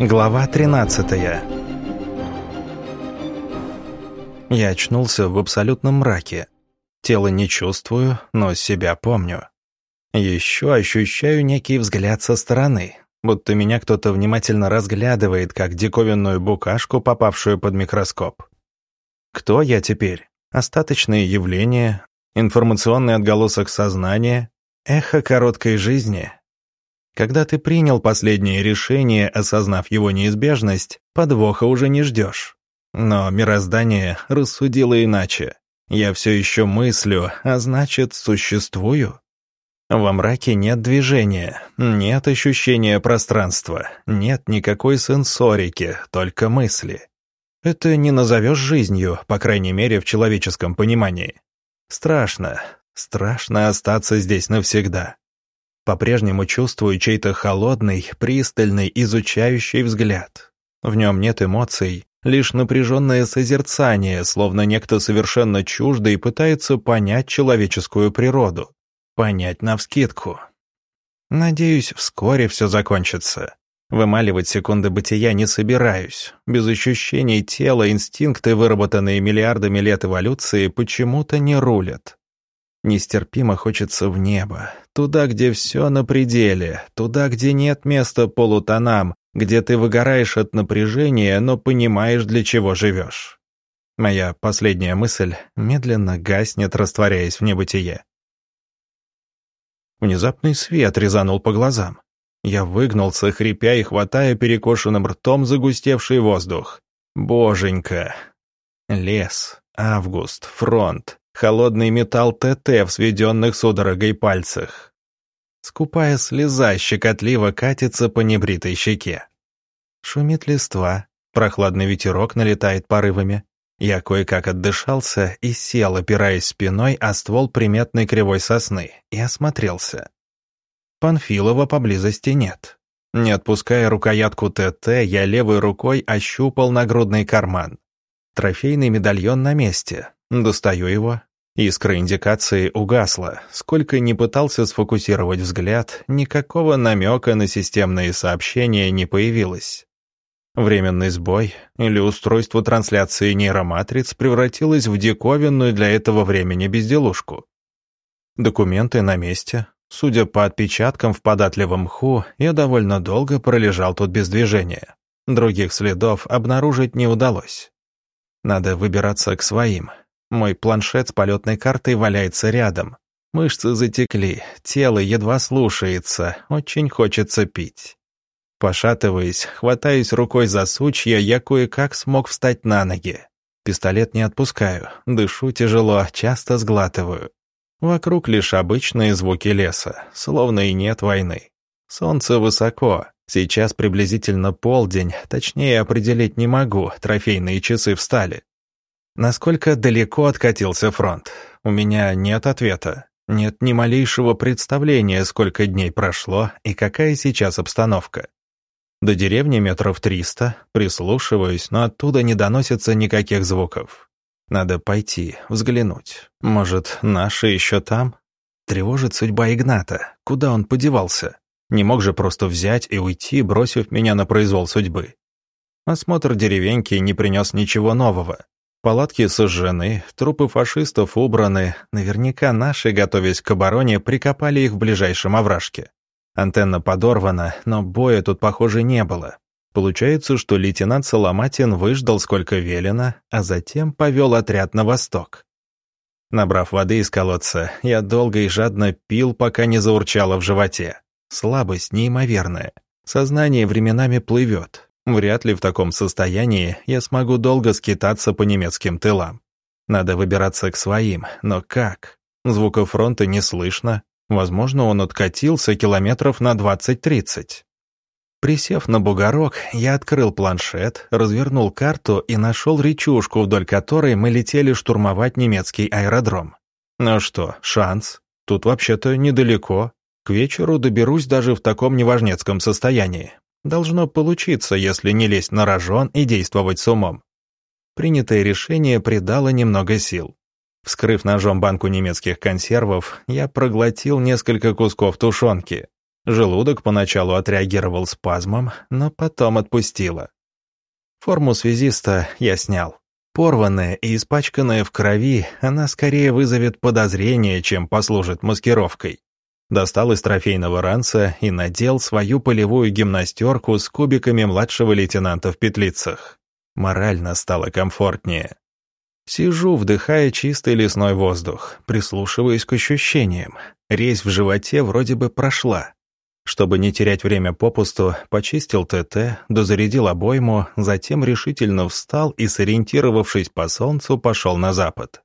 Глава 13 Я очнулся в абсолютном мраке. Тело не чувствую, но себя помню. Еще ощущаю некий взгляд со стороны, будто меня кто-то внимательно разглядывает, как диковинную букашку, попавшую под микроскоп. Кто я теперь? Остаточные явления, информационный отголосок сознания, эхо короткой жизни — когда ты принял последнее решение, осознав его неизбежность, подвоха уже не ждешь. Но мироздание рассудило иначе. Я все еще мыслю, а значит, существую. Во мраке нет движения, нет ощущения пространства, нет никакой сенсорики, только мысли. Это не назовешь жизнью, по крайней мере, в человеческом понимании. Страшно, страшно остаться здесь навсегда. По-прежнему чувствую чей-то холодный, пристальный, изучающий взгляд. В нем нет эмоций, лишь напряженное созерцание, словно некто совершенно чуждый пытается понять человеческую природу. Понять навскидку. Надеюсь, вскоре все закончится. Вымаливать секунды бытия не собираюсь. Без ощущений тела инстинкты, выработанные миллиардами лет эволюции, почему-то не рулят. Нестерпимо хочется в небо, туда, где все на пределе, туда, где нет места полутонам, где ты выгораешь от напряжения, но понимаешь, для чего живешь. Моя последняя мысль медленно гаснет, растворяясь в небытие. Внезапный свет резанул по глазам. Я выгнулся, хрипя и хватая перекошенным ртом загустевший воздух. Боженька! Лес, август, фронт, холодный металл ТТ в сведенных судорогой пальцах. Скупая слеза щекотливо катится по небритой щеке. Шумит листва, прохладный ветерок налетает порывами. Я кое-как отдышался и сел, опираясь спиной о ствол приметной кривой сосны, и осмотрелся. Панфилова поблизости нет. Не отпуская рукоятку ТТ, я левой рукой ощупал нагрудный карман. Трофейный медальон на месте. Достаю его, Искра индикации угасла. Сколько ни пытался сфокусировать взгляд, никакого намека на системные сообщения не появилось. Временный сбой или устройство трансляции нейроматриц превратилось в диковинную для этого времени безделушку. Документы на месте. Судя по отпечаткам в податливом мху, я довольно долго пролежал тут без движения. Других следов обнаружить не удалось. Надо выбираться к своим, мой планшет с полетной картой валяется рядом. Мышцы затекли, тело едва слушается, очень хочется пить. Пошатываясь, хватаясь рукой за сучья, я кое-как смог встать на ноги. Пистолет не отпускаю, дышу тяжело, часто сглатываю. Вокруг лишь обычные звуки леса, словно и нет войны. Солнце высоко, сейчас приблизительно полдень, точнее определить не могу, трофейные часы встали. Насколько далеко откатился фронт? У меня нет ответа. Нет ни малейшего представления, сколько дней прошло и какая сейчас обстановка. До деревни метров триста, прислушиваюсь, но оттуда не доносится никаких звуков. Надо пойти, взглянуть. Может, наши еще там? Тревожит судьба Игната. Куда он подевался? Не мог же просто взять и уйти, бросив меня на произвол судьбы. Осмотр деревеньки не принес ничего нового. Палатки сожжены, трупы фашистов убраны, наверняка наши, готовясь к обороне, прикопали их в ближайшем овражке. Антенна подорвана, но боя тут, похоже, не было. Получается, что лейтенант Соломатин выждал сколько велено, а затем повел отряд на восток. Набрав воды из колодца, я долго и жадно пил, пока не заурчало в животе. Слабость неимоверная. Сознание временами плывет, Вряд ли в таком состоянии я смогу долго скитаться по немецким тылам. Надо выбираться к своим, но как? Звуков фронта не слышно. Возможно, он откатился километров на 20-30. Присев на бугорок, я открыл планшет, развернул карту и нашел речушку, вдоль которой мы летели штурмовать немецкий аэродром. Ну что, шанс? Тут вообще-то недалеко. К вечеру доберусь даже в таком неважнецком состоянии. Должно получиться, если не лезть на рожон и действовать с умом. Принятое решение придало немного сил. Вскрыв ножом банку немецких консервов, я проглотил несколько кусков тушенки. Желудок поначалу отреагировал спазмом, но потом отпустило. Форму связиста я снял. Порванная и испачканная в крови, она скорее вызовет подозрение, чем послужит маскировкой. Достал из трофейного ранца и надел свою полевую гимнастерку с кубиками младшего лейтенанта в петлицах. Морально стало комфортнее. Сижу, вдыхая чистый лесной воздух, прислушиваясь к ощущениям. Резь в животе вроде бы прошла. Чтобы не терять время попусту, почистил ТТ, дозарядил обойму, затем решительно встал и, сориентировавшись по солнцу, пошел на запад.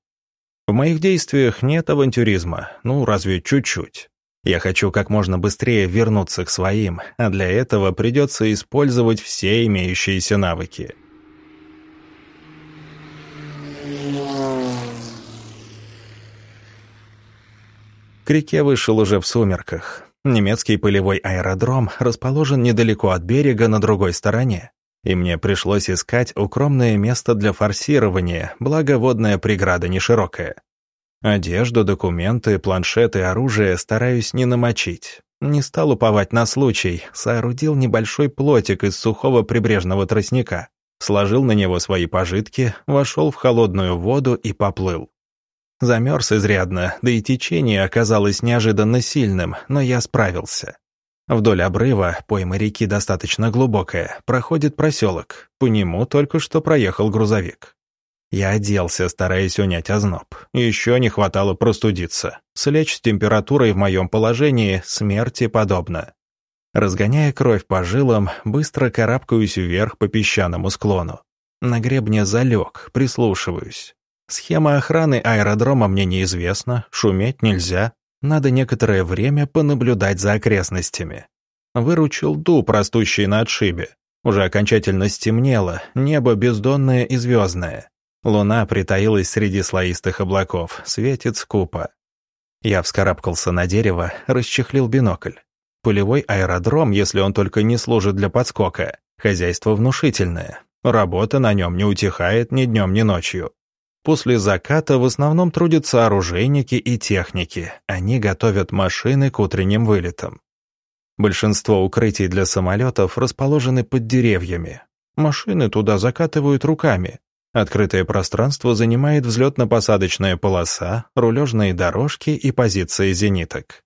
В моих действиях нет авантюризма, ну, разве чуть-чуть. Я хочу как можно быстрее вернуться к своим, а для этого придется использовать все имеющиеся навыки. К реке вышел уже в сумерках. Немецкий полевой аэродром расположен недалеко от берега на другой стороне, и мне пришлось искать укромное место для форсирования, благо водная преграда не широкая. Одежду, документы, планшеты, оружие стараюсь не намочить. Не стал уповать на случай, соорудил небольшой плотик из сухого прибрежного тростника, сложил на него свои пожитки, вошел в холодную воду и поплыл. Замерз изрядно, да и течение оказалось неожиданно сильным, но я справился. Вдоль обрыва, пойма реки достаточно глубокая, проходит проселок. По нему только что проехал грузовик. Я оделся, стараясь унять озноб. Еще не хватало простудиться. Слечь с температурой в моем положении смерти подобно. Разгоняя кровь по жилам, быстро карабкаюсь вверх по песчаному склону. На гребне залег, прислушиваюсь. Схема охраны аэродрома мне неизвестна, шуметь нельзя, надо некоторое время понаблюдать за окрестностями. Выручил дуб, растущий на отшибе. Уже окончательно стемнело, небо бездонное и звездное. Луна притаилась среди слоистых облаков, светит скупо. Я вскарабкался на дерево, расчехлил бинокль. Полевой аэродром, если он только не служит для подскока. Хозяйство внушительное. Работа на нем не утихает ни днем, ни ночью. После заката в основном трудятся оружейники и техники. Они готовят машины к утренним вылетам. Большинство укрытий для самолетов расположены под деревьями. Машины туда закатывают руками. Открытое пространство занимает взлетно-посадочная полоса, рулежные дорожки и позиции зениток.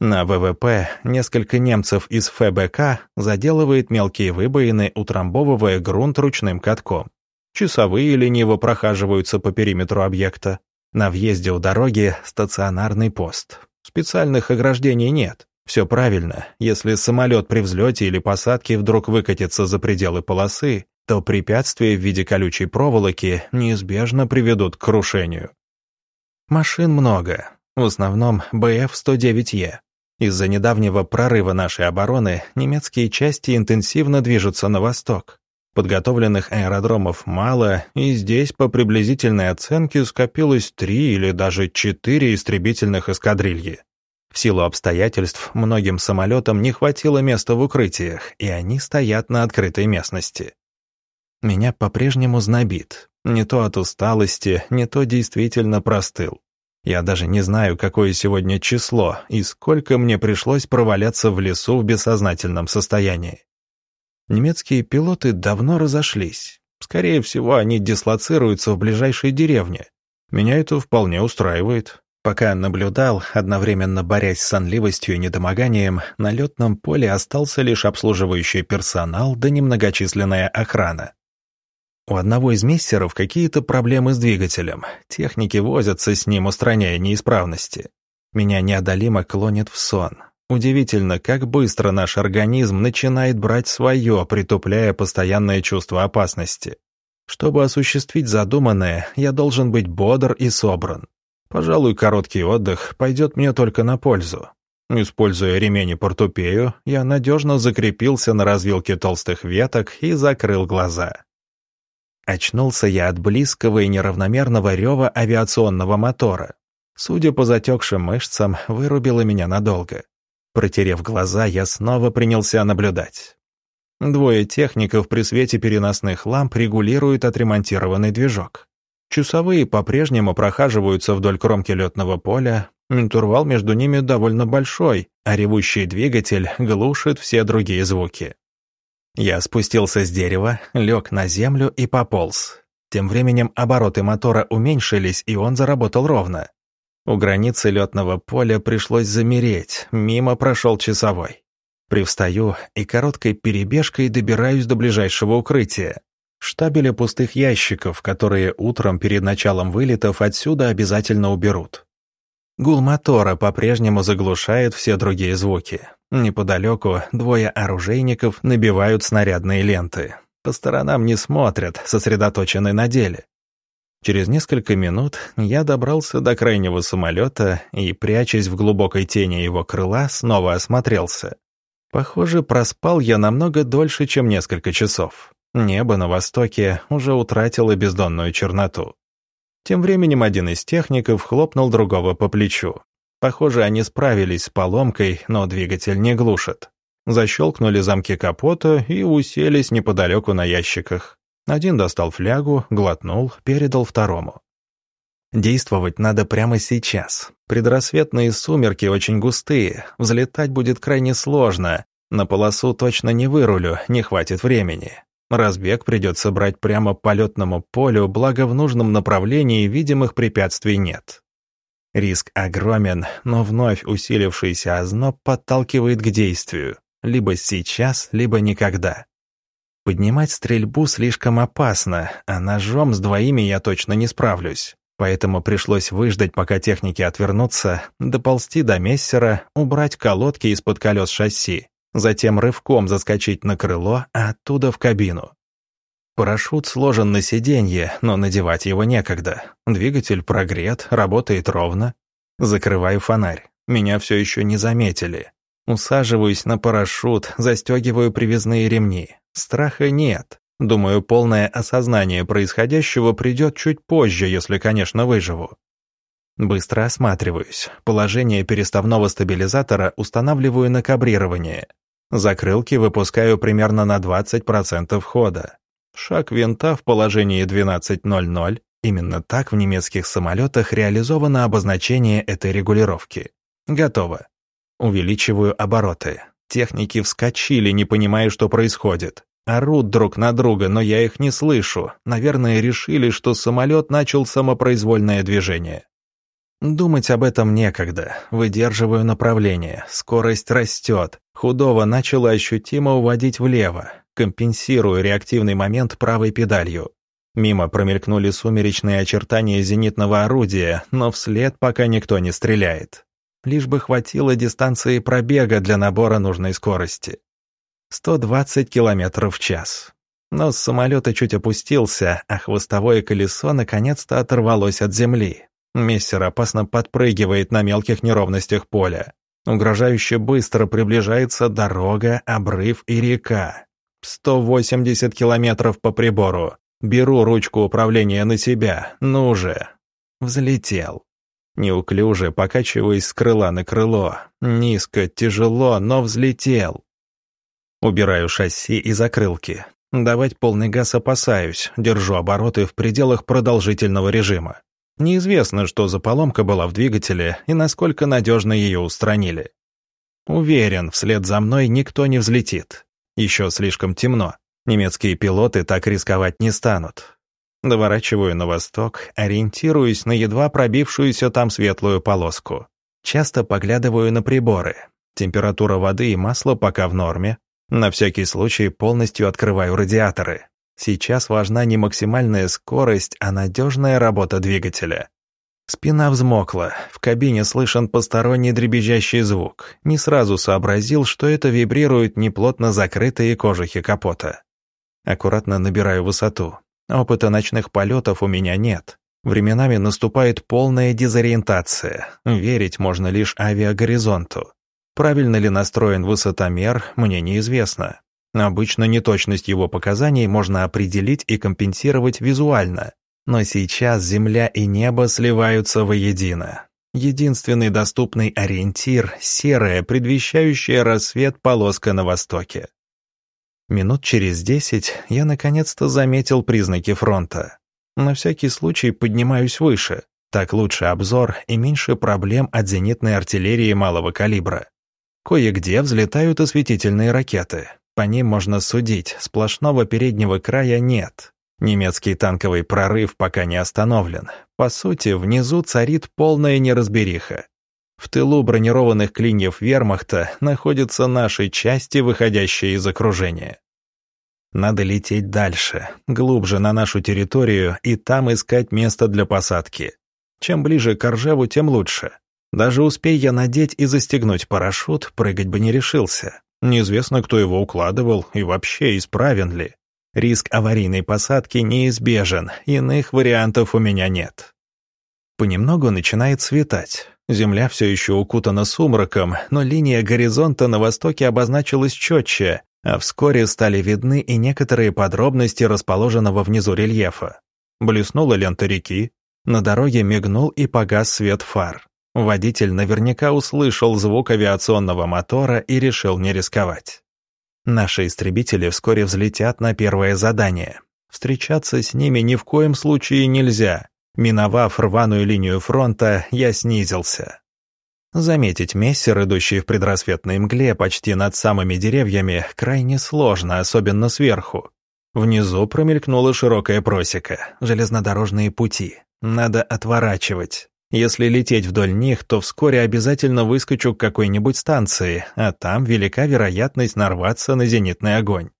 На ВВП несколько немцев из ФБК заделывает мелкие выбоины, утрамбовывая грунт ручным катком. Часовые лениво прохаживаются по периметру объекта. На въезде у дороги стационарный пост. Специальных ограждений нет. Все правильно. Если самолет при взлете или посадке вдруг выкатится за пределы полосы, то препятствия в виде колючей проволоки неизбежно приведут к крушению. Машин много, в основном БФ-109Е. Из-за недавнего прорыва нашей обороны немецкие части интенсивно движутся на восток. Подготовленных аэродромов мало, и здесь по приблизительной оценке скопилось три или даже четыре истребительных эскадрильи. В силу обстоятельств многим самолетам не хватило места в укрытиях, и они стоят на открытой местности. Меня по-прежнему знобит. Не то от усталости, не то действительно простыл. Я даже не знаю, какое сегодня число и сколько мне пришлось проваляться в лесу в бессознательном состоянии. Немецкие пилоты давно разошлись. Скорее всего, они дислоцируются в ближайшей деревне. Меня это вполне устраивает. Пока наблюдал, одновременно борясь с сонливостью и недомоганием, на летном поле остался лишь обслуживающий персонал да немногочисленная охрана. У одного из мессеров какие-то проблемы с двигателем. Техники возятся с ним, устраняя неисправности. Меня неодолимо клонит в сон. Удивительно, как быстро наш организм начинает брать свое, притупляя постоянное чувство опасности. Чтобы осуществить задуманное, я должен быть бодр и собран. Пожалуй, короткий отдых пойдет мне только на пользу. Используя ремень и портупею, я надежно закрепился на развилке толстых веток и закрыл глаза. Очнулся я от близкого и неравномерного рева авиационного мотора. Судя по затекшим мышцам, вырубило меня надолго. Протерев глаза, я снова принялся наблюдать. Двое техников при свете переносных ламп регулируют отремонтированный движок. Часовые по-прежнему прохаживаются вдоль кромки летного поля, интервал между ними довольно большой, а ревущий двигатель глушит все другие звуки. Я спустился с дерева, лег на землю и пополз. Тем временем обороты мотора уменьшились, и он заработал ровно. У границы летного поля пришлось замереть, мимо прошел часовой. Привстаю и короткой перебежкой добираюсь до ближайшего укрытия. Штабеля пустых ящиков, которые утром перед началом вылетов отсюда обязательно уберут. Гул мотора по-прежнему заглушает все другие звуки. Неподалеку двое оружейников набивают снарядные ленты. По сторонам не смотрят, сосредоточены на деле. Через несколько минут я добрался до крайнего самолета и, прячась в глубокой тени его крыла, снова осмотрелся. Похоже, проспал я намного дольше, чем несколько часов. Небо на востоке уже утратило бездонную черноту. Тем временем один из техников хлопнул другого по плечу. Похоже, они справились с поломкой, но двигатель не глушит. Защелкнули замки капота и уселись неподалеку на ящиках. Один достал флягу, глотнул, передал второму. Действовать надо прямо сейчас. Предрассветные сумерки очень густые, взлетать будет крайне сложно. На полосу точно не вырулю, не хватит времени. Разбег придется брать прямо по летному полю, благо в нужном направлении видимых препятствий нет. Риск огромен, но вновь усилившийся озноб подталкивает к действию. Либо сейчас, либо никогда. Поднимать стрельбу слишком опасно, а ножом с двоими я точно не справлюсь. Поэтому пришлось выждать, пока техники отвернутся, доползти до мессера, убрать колодки из-под колес шасси затем рывком заскочить на крыло, а оттуда в кабину. Парашют сложен на сиденье, но надевать его некогда. Двигатель прогрет, работает ровно. Закрываю фонарь. Меня все еще не заметили. Усаживаюсь на парашют, застегиваю привязные ремни. Страха нет. Думаю, полное осознание происходящего придет чуть позже, если, конечно, выживу. Быстро осматриваюсь. Положение переставного стабилизатора устанавливаю на кабрирование. Закрылки выпускаю примерно на 20% хода. Шаг винта в положении 12.00. Именно так в немецких самолетах реализовано обозначение этой регулировки. Готово. Увеличиваю обороты. Техники вскочили, не понимая, что происходит. Орут друг на друга, но я их не слышу. Наверное, решили, что самолет начал самопроизвольное движение. Думать об этом некогда. Выдерживаю направление. Скорость растет. Худого начало ощутимо уводить влево. Компенсирую реактивный момент правой педалью. Мимо промелькнули сумеречные очертания зенитного орудия, но вслед пока никто не стреляет. Лишь бы хватило дистанции пробега для набора нужной скорости. 120 км в час. Нос самолета чуть опустился, а хвостовое колесо наконец-то оторвалось от земли. Мессер опасно подпрыгивает на мелких неровностях поля. Угрожающе быстро приближается дорога, обрыв и река. 180 километров по прибору. Беру ручку управления на себя. Ну же. Взлетел. Неуклюже, покачиваясь с крыла на крыло. Низко, тяжело, но взлетел. Убираю шасси и закрылки. Давать полный газ опасаюсь, держу обороты в пределах продолжительного режима. Неизвестно, что за поломка была в двигателе и насколько надежно ее устранили. Уверен, вслед за мной никто не взлетит. Еще слишком темно. Немецкие пилоты так рисковать не станут. Доворачиваю на восток, ориентируюсь на едва пробившуюся там светлую полоску. Часто поглядываю на приборы. Температура воды и масла пока в норме. На всякий случай полностью открываю радиаторы. Сейчас важна не максимальная скорость, а надежная работа двигателя. Спина взмокла, в кабине слышен посторонний дребезжащий звук. Не сразу сообразил, что это вибрируют неплотно закрытые кожухи капота. Аккуратно набираю высоту. Опыта ночных полетов у меня нет. Временами наступает полная дезориентация. Верить можно лишь авиагоризонту. Правильно ли настроен высотомер, мне неизвестно. Обычно неточность его показаний можно определить и компенсировать визуально. Но сейчас Земля и небо сливаются воедино. Единственный доступный ориентир — серая, предвещающая рассвет полоска на востоке. Минут через десять я наконец-то заметил признаки фронта. На всякий случай поднимаюсь выше. Так лучше обзор и меньше проблем от зенитной артиллерии малого калибра. Кое-где взлетают осветительные ракеты. По ним можно судить, сплошного переднего края нет. Немецкий танковый прорыв пока не остановлен. По сути, внизу царит полная неразбериха. В тылу бронированных клиньев вермахта находятся наши части, выходящие из окружения. Надо лететь дальше, глубже на нашу территорию и там искать место для посадки. Чем ближе к Оржеву, тем лучше. Даже успей я надеть и застегнуть парашют, прыгать бы не решился. Неизвестно, кто его укладывал и вообще исправен ли. Риск аварийной посадки неизбежен, иных вариантов у меня нет. Понемногу начинает светать. Земля все еще укутана сумраком, но линия горизонта на востоке обозначилась четче, а вскоре стали видны и некоторые подробности расположенного внизу рельефа. Блеснула лента реки, на дороге мигнул и погас свет фар. Водитель наверняка услышал звук авиационного мотора и решил не рисковать. Наши истребители вскоре взлетят на первое задание. Встречаться с ними ни в коем случае нельзя. Миновав рваную линию фронта, я снизился. Заметить мессер, идущий в предрассветной мгле почти над самыми деревьями, крайне сложно, особенно сверху. Внизу промелькнула широкая просека, железнодорожные пути. Надо отворачивать. Если лететь вдоль них, то вскоре обязательно выскочу к какой-нибудь станции, а там велика вероятность нарваться на зенитный огонь.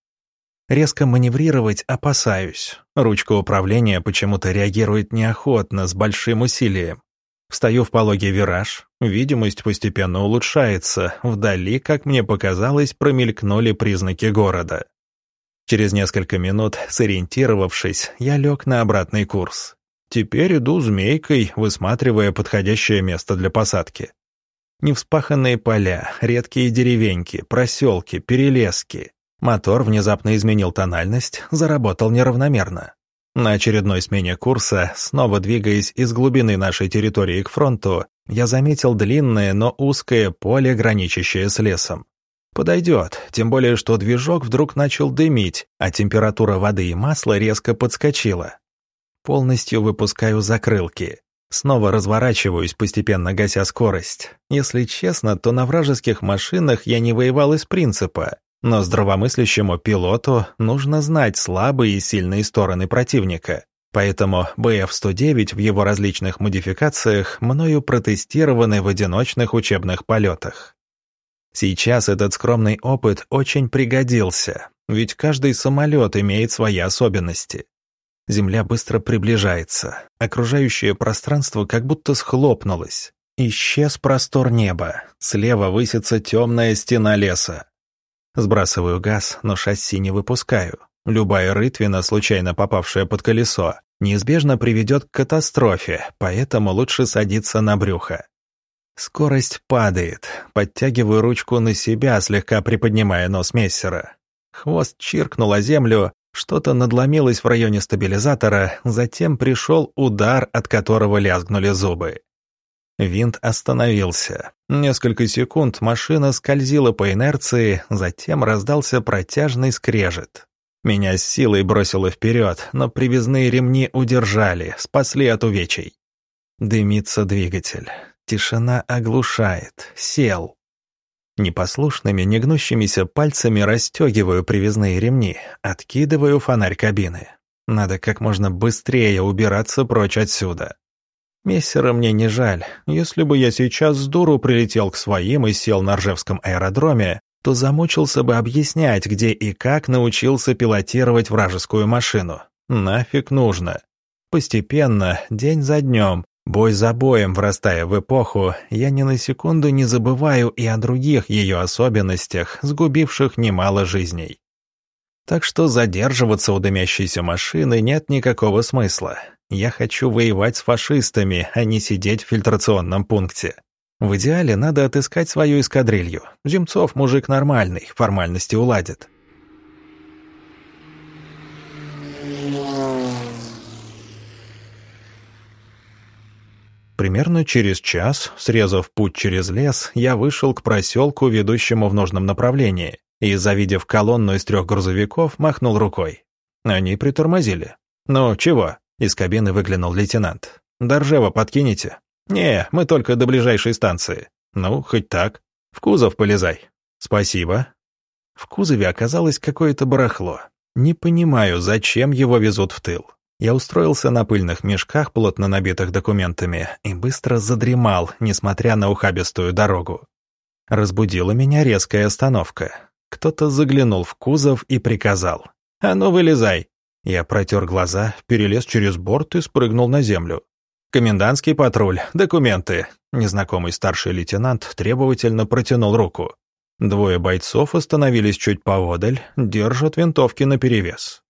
Резко маневрировать опасаюсь. Ручка управления почему-то реагирует неохотно, с большим усилием. Встаю в пологий вираж, видимость постепенно улучшается, вдали, как мне показалось, промелькнули признаки города. Через несколько минут, сориентировавшись, я лег на обратный курс. Теперь иду змейкой, высматривая подходящее место для посадки. Невспаханные поля, редкие деревеньки, проселки, перелески. Мотор внезапно изменил тональность, заработал неравномерно. На очередной смене курса, снова двигаясь из глубины нашей территории к фронту, я заметил длинное, но узкое поле, граничащее с лесом. Подойдет, тем более что движок вдруг начал дымить, а температура воды и масла резко подскочила. Полностью выпускаю закрылки. Снова разворачиваюсь, постепенно гася скорость. Если честно, то на вражеских машинах я не воевал из принципа. Но здравомыслящему пилоту нужно знать слабые и сильные стороны противника. Поэтому БФ-109 в его различных модификациях мною протестированы в одиночных учебных полетах. Сейчас этот скромный опыт очень пригодился, ведь каждый самолет имеет свои особенности. Земля быстро приближается. Окружающее пространство как будто схлопнулось. Исчез простор неба. Слева высится темная стена леса. Сбрасываю газ, но шасси не выпускаю. Любая рытвина, случайно попавшая под колесо, неизбежно приведет к катастрофе, поэтому лучше садиться на брюхо. Скорость падает. Подтягиваю ручку на себя, слегка приподнимая нос мессера. Хвост чиркнул о землю, что-то надломилось в районе стабилизатора, затем пришел удар, от которого лязгнули зубы. Винт остановился. Несколько секунд машина скользила по инерции, затем раздался протяжный скрежет. Меня с силой бросило вперед, но привязные ремни удержали, спасли от увечий. Дымится двигатель. Тишина оглушает. Сел. Непослушными, негнущимися пальцами расстегиваю привязные ремни, откидываю фонарь кабины. Надо как можно быстрее убираться прочь отсюда. Мессера мне не жаль. Если бы я сейчас с дуру прилетел к своим и сел на Ржевском аэродроме, то замучился бы объяснять, где и как научился пилотировать вражескую машину. Нафиг нужно. Постепенно, день за днем, Бой за боем, врастая в эпоху, я ни на секунду не забываю и о других ее особенностях, сгубивших немало жизней. Так что задерживаться у дымящейся машины нет никакого смысла. Я хочу воевать с фашистами, а не сидеть в фильтрационном пункте. В идеале надо отыскать свою эскадрилью. Земцов мужик нормальный, формальности уладит. Примерно через час, срезав путь через лес, я вышел к проселку, ведущему в нужном направлении, и, завидев колонну из трех грузовиков, махнул рукой. Они притормозили. «Ну, чего?» Из кабины выглянул лейтенант. «До Ржева подкинете?» «Не, мы только до ближайшей станции». «Ну, хоть так. В кузов полезай». «Спасибо». В кузове оказалось какое-то барахло. Не понимаю, зачем его везут в тыл. Я устроился на пыльных мешках, плотно набитых документами, и быстро задремал, несмотря на ухабистую дорогу. Разбудила меня резкая остановка. Кто-то заглянул в кузов и приказал. «А ну, вылезай!» Я протер глаза, перелез через борт и спрыгнул на землю. «Комендантский патруль, документы». Незнакомый старший лейтенант требовательно протянул руку. Двое бойцов остановились чуть поодаль, держат винтовки наперевес.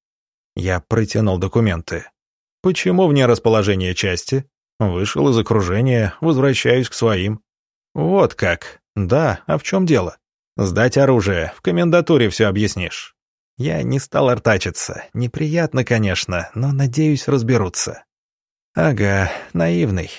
Я протянул документы. «Почему вне расположения части?» Вышел из окружения, возвращаюсь к своим. «Вот как. Да, а в чем дело?» «Сдать оружие, в комендатуре все объяснишь». Я не стал артачиться. Неприятно, конечно, но, надеюсь, разберутся. Ага, наивный.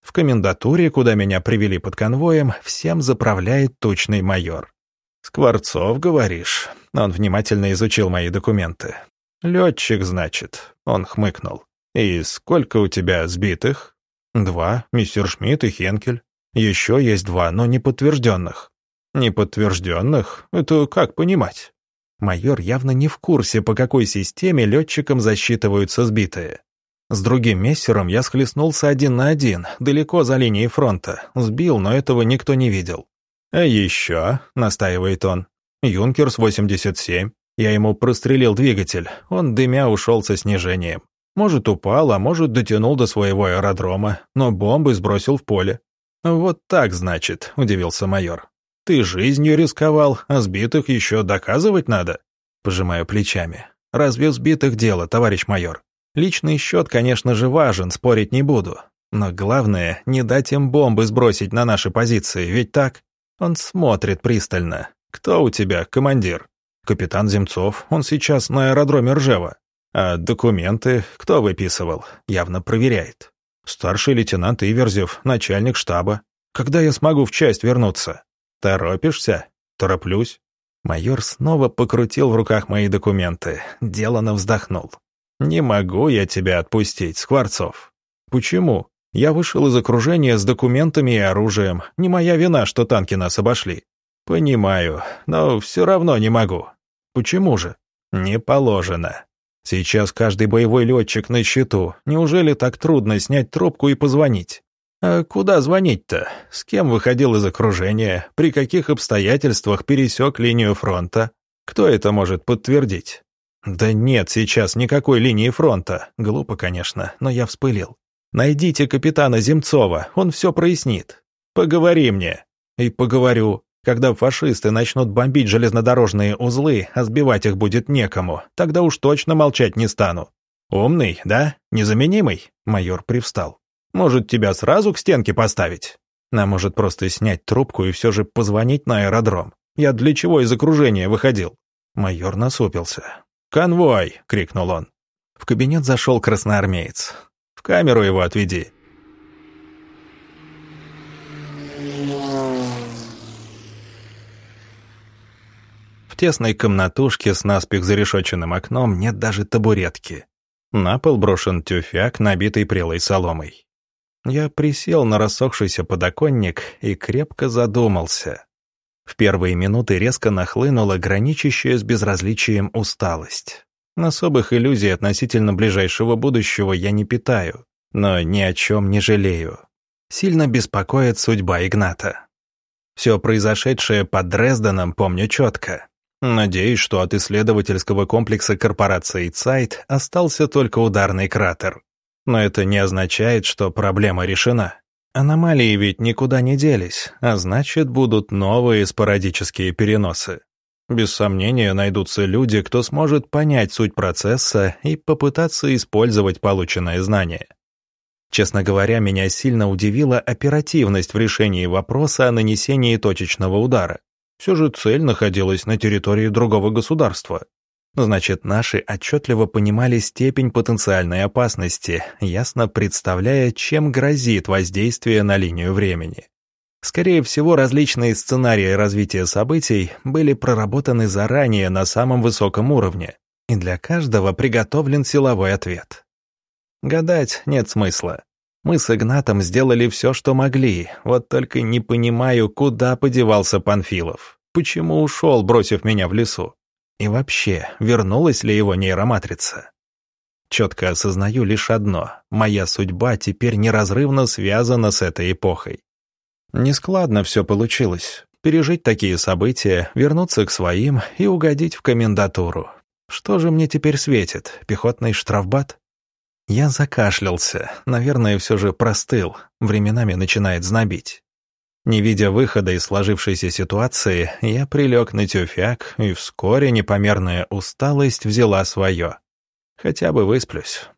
В комендатуре, куда меня привели под конвоем, всем заправляет точный майор. «Скворцов, говоришь?» Он внимательно изучил мои документы. «Летчик, значит», — он хмыкнул. «И сколько у тебя сбитых?» «Два, мистер Шмидт и Хенкель. Еще есть два, но не подтвержденных». «Неподтвержденных? Это как понимать?» Майор явно не в курсе, по какой системе летчикам засчитываются сбитые. С другим мессером я схлестнулся один на один, далеко за линией фронта. Сбил, но этого никто не видел. «А еще», — настаивает он, — «Юнкерс-87. Я ему прострелил двигатель. Он, дымя, ушел со снижением. Может, упал, а может, дотянул до своего аэродрома, но бомбы сбросил в поле». «Вот так, значит», — удивился майор. «Ты жизнью рисковал, а сбитых еще доказывать надо?» Пожимаю плечами. «Разве сбитых дело, товарищ майор?» Личный счет, конечно же, важен, спорить не буду. Но главное, не дать им бомбы сбросить на наши позиции, ведь так? Он смотрит пристально. «Кто у тебя, командир?» «Капитан Земцов, он сейчас на аэродроме Ржева». «А документы кто выписывал?» «Явно проверяет». «Старший лейтенант Иверзев, начальник штаба. Когда я смогу в часть вернуться?» «Торопишься?» «Тороплюсь». Майор снова покрутил в руках мои документы, делано вздохнул. «Не могу я тебя отпустить, Скворцов». «Почему? Я вышел из окружения с документами и оружием. Не моя вина, что танки нас обошли». «Понимаю, но все равно не могу». «Почему же?» «Не положено. Сейчас каждый боевой летчик на счету. Неужели так трудно снять трубку и позвонить?» «А куда звонить-то? С кем выходил из окружения? При каких обстоятельствах пересек линию фронта? Кто это может подтвердить?» «Да нет сейчас никакой линии фронта. Глупо, конечно, но я вспылил. Найдите капитана Земцова, он все прояснит. Поговори мне». «И поговорю. Когда фашисты начнут бомбить железнодорожные узлы, а сбивать их будет некому, тогда уж точно молчать не стану». «Умный, да? Незаменимый?» Майор привстал. «Может, тебя сразу к стенке поставить?» «Нам может просто снять трубку и все же позвонить на аэродром. Я для чего из окружения выходил?» Майор насупился. «Конвой!» — крикнул он. В кабинет зашел красноармеец. «В камеру его отведи». В тесной комнатушке с наспех зарешоченным окном нет даже табуретки. На пол брошен тюфяк, набитый прелой соломой. Я присел на рассохшийся подоконник и крепко задумался. В первые минуты резко нахлынула граничащая с безразличием усталость. Особых иллюзий относительно ближайшего будущего я не питаю, но ни о чем не жалею. Сильно беспокоит судьба Игната. Все произошедшее под Дрезденом помню четко. Надеюсь, что от исследовательского комплекса корпорации Цайт остался только ударный кратер. Но это не означает, что проблема решена. Аномалии ведь никуда не делись, а значит, будут новые спорадические переносы. Без сомнения, найдутся люди, кто сможет понять суть процесса и попытаться использовать полученное знание. Честно говоря, меня сильно удивила оперативность в решении вопроса о нанесении точечного удара. Все же цель находилась на территории другого государства. Значит, наши отчетливо понимали степень потенциальной опасности, ясно представляя, чем грозит воздействие на линию времени. Скорее всего, различные сценарии развития событий были проработаны заранее на самом высоком уровне, и для каждого приготовлен силовой ответ. Гадать нет смысла. Мы с Игнатом сделали все, что могли, вот только не понимаю, куда подевался Панфилов. Почему ушел, бросив меня в лесу? И вообще, вернулась ли его нейроматрица? Четко осознаю лишь одно — моя судьба теперь неразрывно связана с этой эпохой. Нескладно все получилось. Пережить такие события, вернуться к своим и угодить в комендатуру. Что же мне теперь светит? Пехотный штрафбат? Я закашлялся, наверное, все же простыл, временами начинает знобить. Не видя выхода из сложившейся ситуации, я прилег на тюфяк, и вскоре непомерная усталость взяла свое. Хотя бы высплюсь.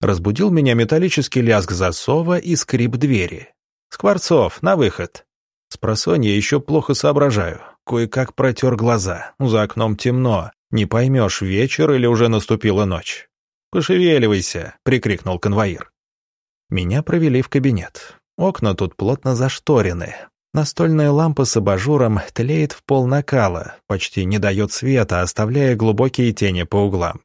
Разбудил меня металлический лязг засова и скрип двери. «Скворцов, на выход!» Спросонья еще плохо соображаю. Кое-как протер глаза. За окном темно. Не поймешь, вечер или уже наступила ночь. «Пошевеливайся!» — прикрикнул конвоир. Меня провели в кабинет. Окна тут плотно зашторены. Настольная лампа с абажуром тлеет в пол накала, почти не дает света, оставляя глубокие тени по углам.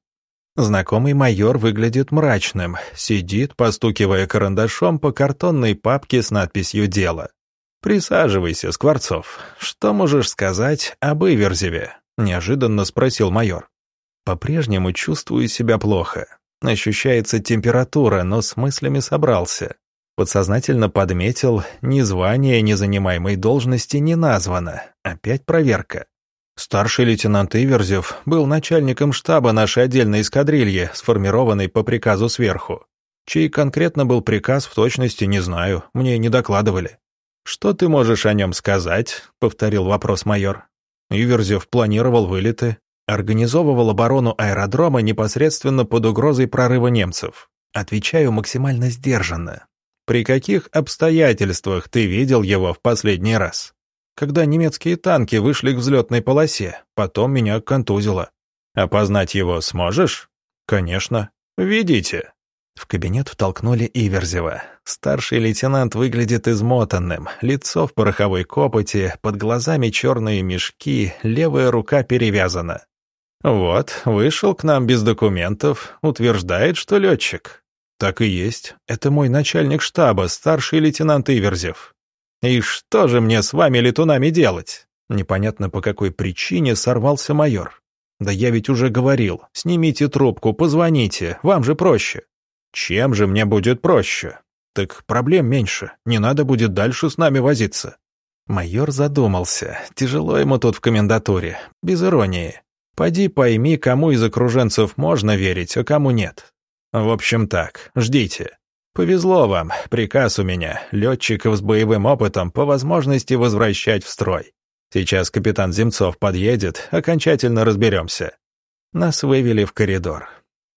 Знакомый майор выглядит мрачным, сидит, постукивая карандашом по картонной папке с надписью «Дело». «Присаживайся, Скворцов. Что можешь сказать об Иверзеве?» — неожиданно спросил майор. «По-прежнему чувствую себя плохо. Ощущается температура, но с мыслями собрался. Подсознательно подметил, ни звание, ни занимаемой должности не названо. Опять проверка. Старший лейтенант Иверзев был начальником штаба нашей отдельной эскадрильи, сформированной по приказу сверху. Чей конкретно был приказ, в точности не знаю, мне не докладывали. «Что ты можешь о нем сказать?» — повторил вопрос майор. Иверзев планировал вылеты, организовывал оборону аэродрома непосредственно под угрозой прорыва немцев. Отвечаю максимально сдержанно. При каких обстоятельствах ты видел его в последний раз? Когда немецкие танки вышли к взлетной полосе, потом меня контузило. Опознать его сможешь? Конечно. Ведите. В кабинет втолкнули Иверзева. Старший лейтенант выглядит измотанным, лицо в пороховой копоти, под глазами черные мешки, левая рука перевязана. Вот, вышел к нам без документов, утверждает, что летчик. «Так и есть. Это мой начальник штаба, старший лейтенант Иверзев». «И что же мне с вами, летунами, делать?» Непонятно по какой причине сорвался майор. «Да я ведь уже говорил. Снимите трубку, позвоните, вам же проще». «Чем же мне будет проще?» «Так проблем меньше, не надо будет дальше с нами возиться». Майор задумался. Тяжело ему тут в комендатуре, без иронии. Поди пойми, кому из окруженцев можно верить, а кому нет. В общем так, ждите. Повезло вам, приказ у меня, летчиков с боевым опытом по возможности возвращать в строй. Сейчас капитан Земцов подъедет, окончательно разберемся. Нас вывели в коридор.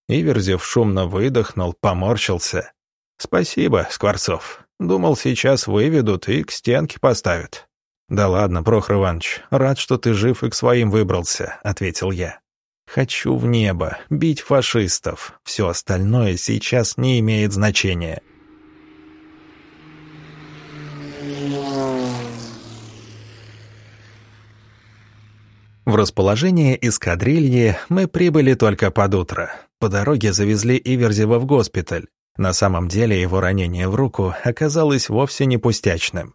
Иверзев шумно выдохнул, поморщился. «Спасибо, Скворцов. Думал, сейчас выведут и к стенке поставят». «Да ладно, Прохор Иванович, рад, что ты жив и к своим выбрался», — ответил я. Хочу в небо, бить фашистов. Все остальное сейчас не имеет значения. В расположение эскадрильи мы прибыли только под утро. По дороге завезли Иверзева в госпиталь. На самом деле его ранение в руку оказалось вовсе не пустячным.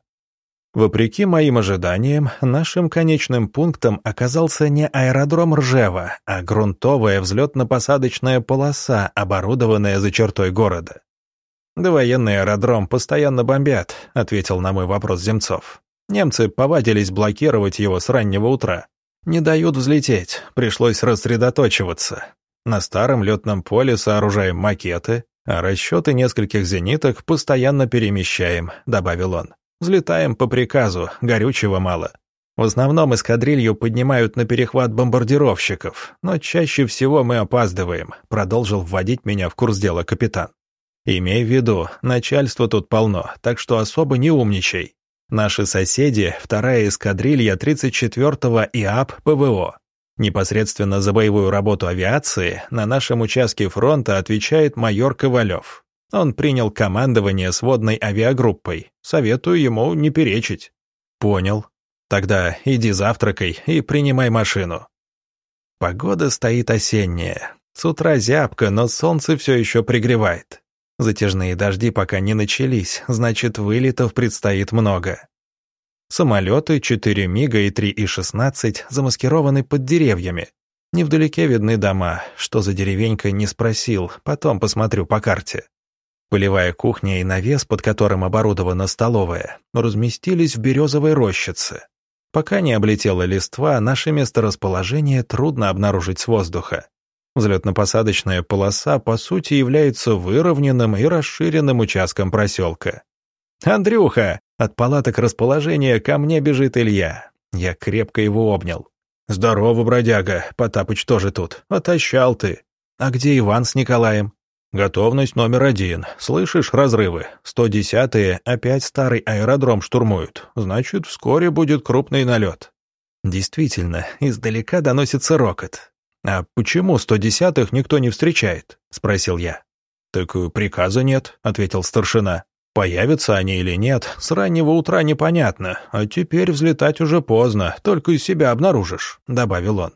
Вопреки моим ожиданиям, нашим конечным пунктом оказался не аэродром Ржева, а грунтовая взлетно-посадочная полоса, оборудованная за чертой города. «Да военный аэродром постоянно бомбят», — ответил на мой вопрос Земцов. «Немцы повадились блокировать его с раннего утра. Не дают взлететь, пришлось рассредоточиваться. На старом летном поле сооружаем макеты, а расчеты нескольких зениток постоянно перемещаем», — добавил он. Взлетаем по приказу, горючего мало. В основном эскадрилью поднимают на перехват бомбардировщиков, но чаще всего мы опаздываем», — продолжил вводить меня в курс дела капитан. «Имей в виду, начальство тут полно, так что особо не умничай. Наши соседи — вторая эскадрилья 34-го ИАП ПВО. Непосредственно за боевую работу авиации на нашем участке фронта отвечает майор Ковалев. Он принял командование сводной авиагруппой. Советую ему не перечить. Понял. Тогда иди завтракай и принимай машину. Погода стоит осенняя. С утра зябко, но солнце все еще пригревает. Затяжные дожди пока не начались, значит, вылетов предстоит много. Самолеты 4 МиГа и 3 И-16 замаскированы под деревьями. Невдалеке видны дома. Что за деревенька, не спросил, потом посмотрю по карте. Полевая кухня и навес, под которым оборудована столовая, разместились в березовой рощице. Пока не облетела листва, наше месторасположение трудно обнаружить с воздуха. Взлетно-посадочная полоса, по сути, является выровненным и расширенным участком проселка. «Андрюха!» От палаток расположения ко мне бежит Илья. Я крепко его обнял. «Здорово, бродяга, Потапыч тоже тут. Отощал ты. А где Иван с Николаем?» «Готовность номер один. Слышишь разрывы? 110-е опять старый аэродром штурмуют. Значит, вскоре будет крупный налет». Действительно, издалека доносится рокот. «А почему 110-х никто не встречает?» — спросил я. «Так приказа нет», — ответил старшина. «Появятся они или нет, с раннего утра непонятно, а теперь взлетать уже поздно, только из себя обнаружишь», — добавил он.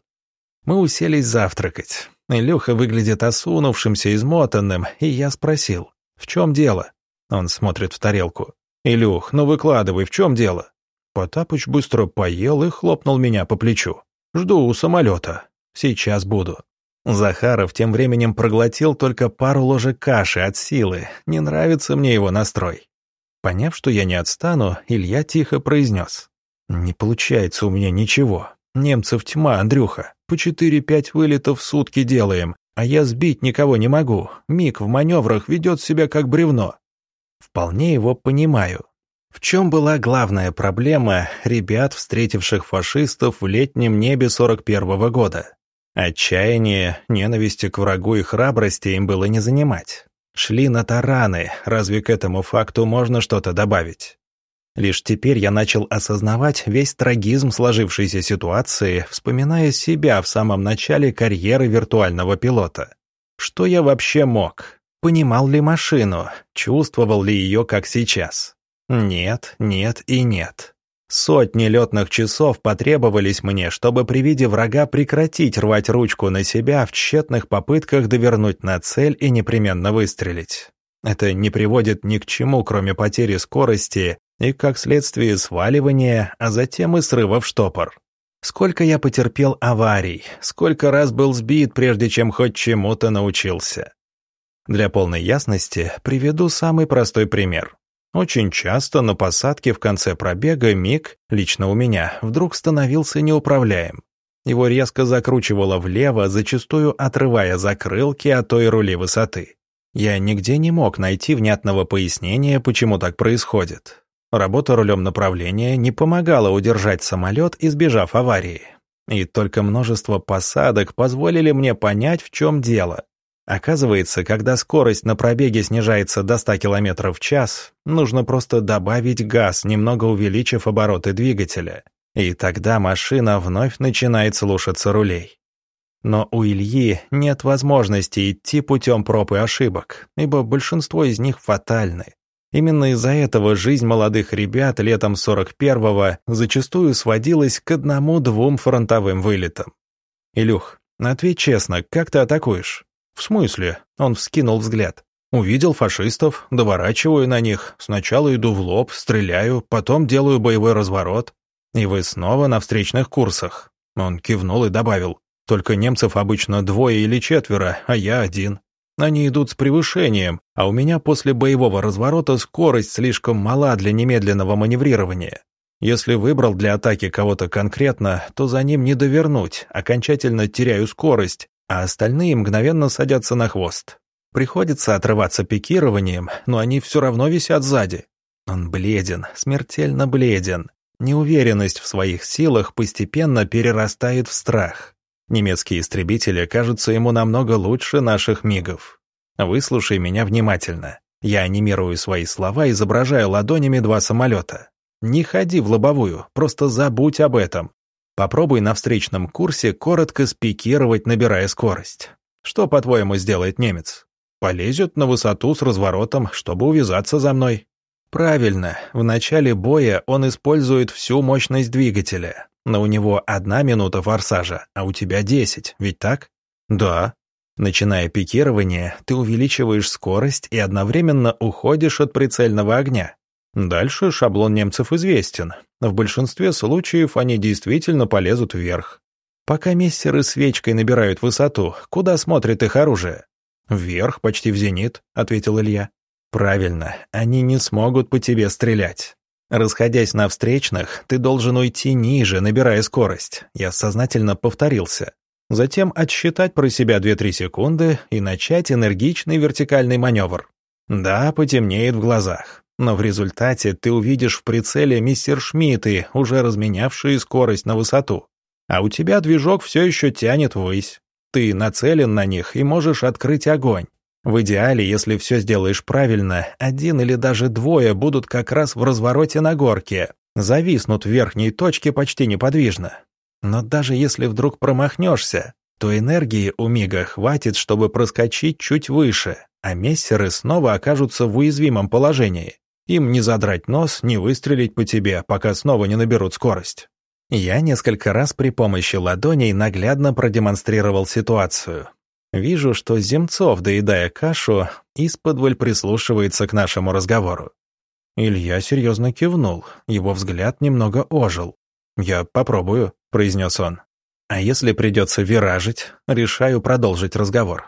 Мы уселись завтракать. Илюха выглядит осунувшимся, измотанным, и я спросил, «В чем дело?» Он смотрит в тарелку. «Илюх, ну выкладывай, в чем дело?» Потапыч быстро поел и хлопнул меня по плечу. «Жду у самолета. Сейчас буду». Захаров тем временем проглотил только пару ложек каши от силы. Не нравится мне его настрой. Поняв, что я не отстану, Илья тихо произнес. «Не получается у меня ничего. Немцев тьма, Андрюха. По четыре-пять вылетов в сутки делаем, а я сбить никого не могу. Миг в маневрах ведет себя как бревно». Вполне его понимаю. В чем была главная проблема ребят, встретивших фашистов в летнем небе 41 -го года? Отчаяние, ненависти к врагу и храбрости им было не занимать. Шли на тараны, разве к этому факту можно что-то добавить? Лишь теперь я начал осознавать весь трагизм сложившейся ситуации, вспоминая себя в самом начале карьеры виртуального пилота. Что я вообще мог? Понимал ли машину? Чувствовал ли ее, как сейчас? Нет, нет и нет. Сотни летных часов потребовались мне, чтобы при виде врага прекратить рвать ручку на себя в тщетных попытках довернуть на цель и непременно выстрелить. Это не приводит ни к чему, кроме потери скорости и, как следствие, сваливания, а затем и срыва в штопор. Сколько я потерпел аварий, сколько раз был сбит, прежде чем хоть чему-то научился. Для полной ясности приведу самый простой пример. Очень часто на посадке в конце пробега миг, лично у меня, вдруг становился неуправляем. Его резко закручивало влево, зачастую отрывая закрылки от той рули высоты. Я нигде не мог найти внятного пояснения, почему так происходит. Работа рулем направления не помогала удержать самолет, избежав аварии. И только множество посадок позволили мне понять, в чем дело. Оказывается, когда скорость на пробеге снижается до 100 км в час, нужно просто добавить газ, немного увеличив обороты двигателя. И тогда машина вновь начинает слушаться рулей. Но у Ильи нет возможности идти путем проб и ошибок, ибо большинство из них фатальны. Именно из-за этого жизнь молодых ребят летом 41-го зачастую сводилась к одному-двум фронтовым вылетам. «Илюх, ответь честно, как ты атакуешь?» «В смысле?» — он вскинул взгляд. «Увидел фашистов, доворачиваю на них, сначала иду в лоб, стреляю, потом делаю боевой разворот. И вы снова на встречных курсах». Он кивнул и добавил. «Только немцев обычно двое или четверо, а я один. Они идут с превышением, а у меня после боевого разворота скорость слишком мала для немедленного маневрирования. Если выбрал для атаки кого-то конкретно, то за ним не довернуть, окончательно теряю скорость, а остальные мгновенно садятся на хвост. Приходится отрываться пикированием, но они все равно висят сзади. Он бледен, смертельно бледен. Неуверенность в своих силах постепенно перерастает в страх. Немецкие истребители кажутся ему намного лучше наших мигов. Выслушай меня внимательно. Я анимирую свои слова, изображая ладонями два самолета. Не ходи в лобовую, просто забудь об этом. Попробуй на встречном курсе коротко спикировать, набирая скорость. Что, по-твоему, сделает немец? Полезет на высоту с разворотом, чтобы увязаться за мной. Правильно, в начале боя он использует всю мощность двигателя. Но у него одна минута форсажа, а у тебя десять, ведь так? Да. Начиная пикирование, ты увеличиваешь скорость и одновременно уходишь от прицельного огня. Дальше шаблон немцев известен. В большинстве случаев они действительно полезут вверх. Пока мессеры свечкой набирают высоту, куда смотрит их оружие? «Вверх, почти в зенит», — ответил Илья. «Правильно, они не смогут по тебе стрелять. Расходясь на встречных, ты должен уйти ниже, набирая скорость. Я сознательно повторился. Затем отсчитать про себя 2-3 секунды и начать энергичный вертикальный маневр. Да, потемнеет в глазах, но в результате ты увидишь в прицеле мистер Шмидты, уже разменявшие скорость на высоту. А у тебя движок все еще тянет ввысь. Ты нацелен на них и можешь открыть огонь. В идеале, если все сделаешь правильно, один или даже двое будут как раз в развороте на горке, зависнут в верхней точке почти неподвижно. Но даже если вдруг промахнешься, то энергии у Мига хватит, чтобы проскочить чуть выше, а мессеры снова окажутся в уязвимом положении. Им не задрать нос, не выстрелить по тебе, пока снова не наберут скорость. Я несколько раз при помощи ладоней наглядно продемонстрировал ситуацию. Вижу, что Земцов, доедая кашу, исподволь прислушивается к нашему разговору. Илья серьезно кивнул, его взгляд немного ожил. «Я попробую», — произнес он. «А если придется виражить, решаю продолжить разговор».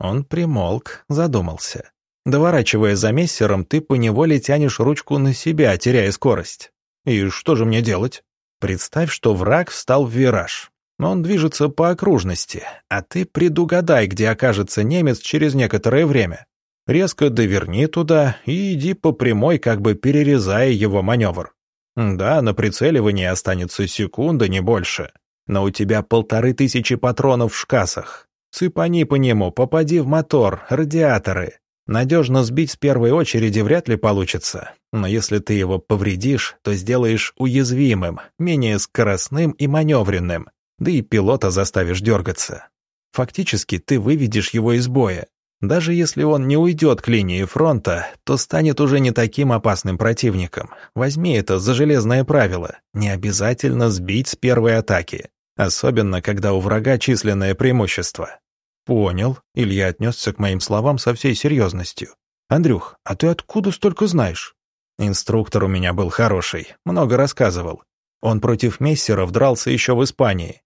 Он примолк, задумался. Доворачивая за мессером, ты поневоле тянешь ручку на себя, теряя скорость. И что же мне делать? Представь, что враг встал в вираж. Он движется по окружности, а ты предугадай, где окажется немец через некоторое время. Резко доверни туда и иди по прямой, как бы перерезая его маневр. Да, на прицеливании останется секунда, не больше. Но у тебя полторы тысячи патронов в шкасах. Цепани по нему, попади в мотор, радиаторы. Надежно сбить с первой очереди вряд ли получится. Но если ты его повредишь, то сделаешь уязвимым, менее скоростным и маневренным да и пилота заставишь дергаться. Фактически ты выведешь его из боя. Даже если он не уйдет к линии фронта, то станет уже не таким опасным противником. Возьми это за железное правило. Не обязательно сбить с первой атаки. Особенно, когда у врага численное преимущество. Понял. Илья отнесся к моим словам со всей серьезностью. Андрюх, а ты откуда столько знаешь? Инструктор у меня был хороший, много рассказывал. Он против мессеров дрался еще в Испании.